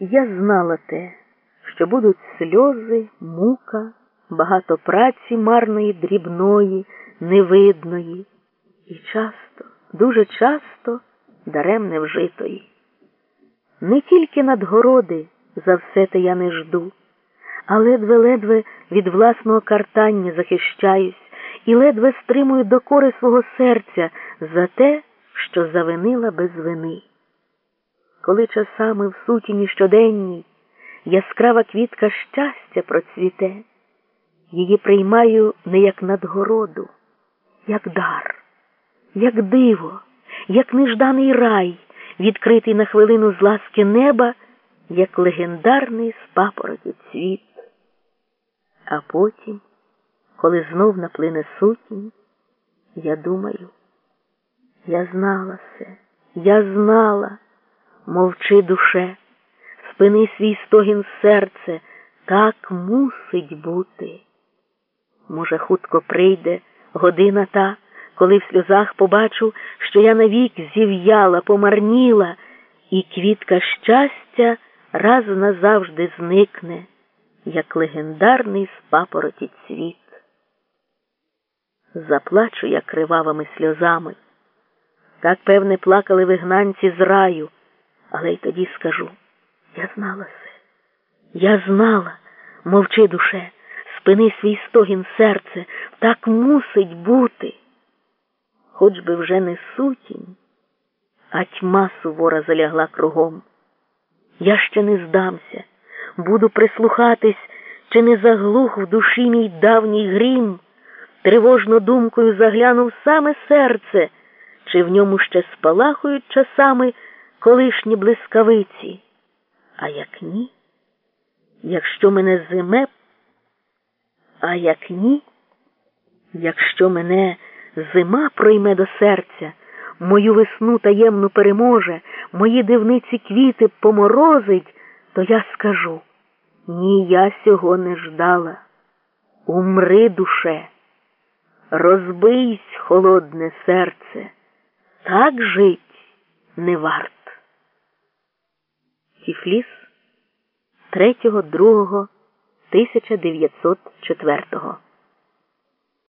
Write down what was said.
Я знала те, що будуть сльози, мука, багато праці марної, дрібної, невидної, і часто, дуже часто даремне вжитої. Не тільки надгороди за все те я не жду, а ледве-ледве від власного картання захищаюсь і ледве стримую докори свого серця за те, що завинила без вини. Коли часами в сутіні щоденній яскрава квітка щастя процвіте, її приймаю не як надгороду, як дар, як диво, як нежданий рай, відкритий на хвилину з ласки неба, як легендарний з папороті цвіт. А потім, коли знов наплине сутінь, я думаю, я знала все, я знала, мовчи душе, спини свій стогін серце, так мусить бути. Може, хутко прийде година та, коли в сльозах побачу, що я навік зів'яла, помарніла, і квітка щастя раз назавжди зникне, як легендарний з папороті цвіт. Заплачу я кривавими сльозами. Так, певне, плакали вигнанці з раю, але й тоді скажу. Я знала все. Я знала, мовчи душе, спини свій стогін серце, так мусить бути. Хоч би вже не сутінь, а тьма сувора залягла кругом. Я ще не здамся, буду прислухатись, чи не заглух в душі мій давній грім, тривожно думкою заглянув саме серце, чи в ньому ще спалахують часами колишні блискавиці. А як ні, якщо мене зиме, а як ні, якщо мене зима пройме до серця, мою весну таємну переможе, мої дивниці квіти поморозить, то я скажу ні, я сього не ждала. Умри, душе, розбийсь, холодне серце, так жить не варт. Тіфліс 3.2.1904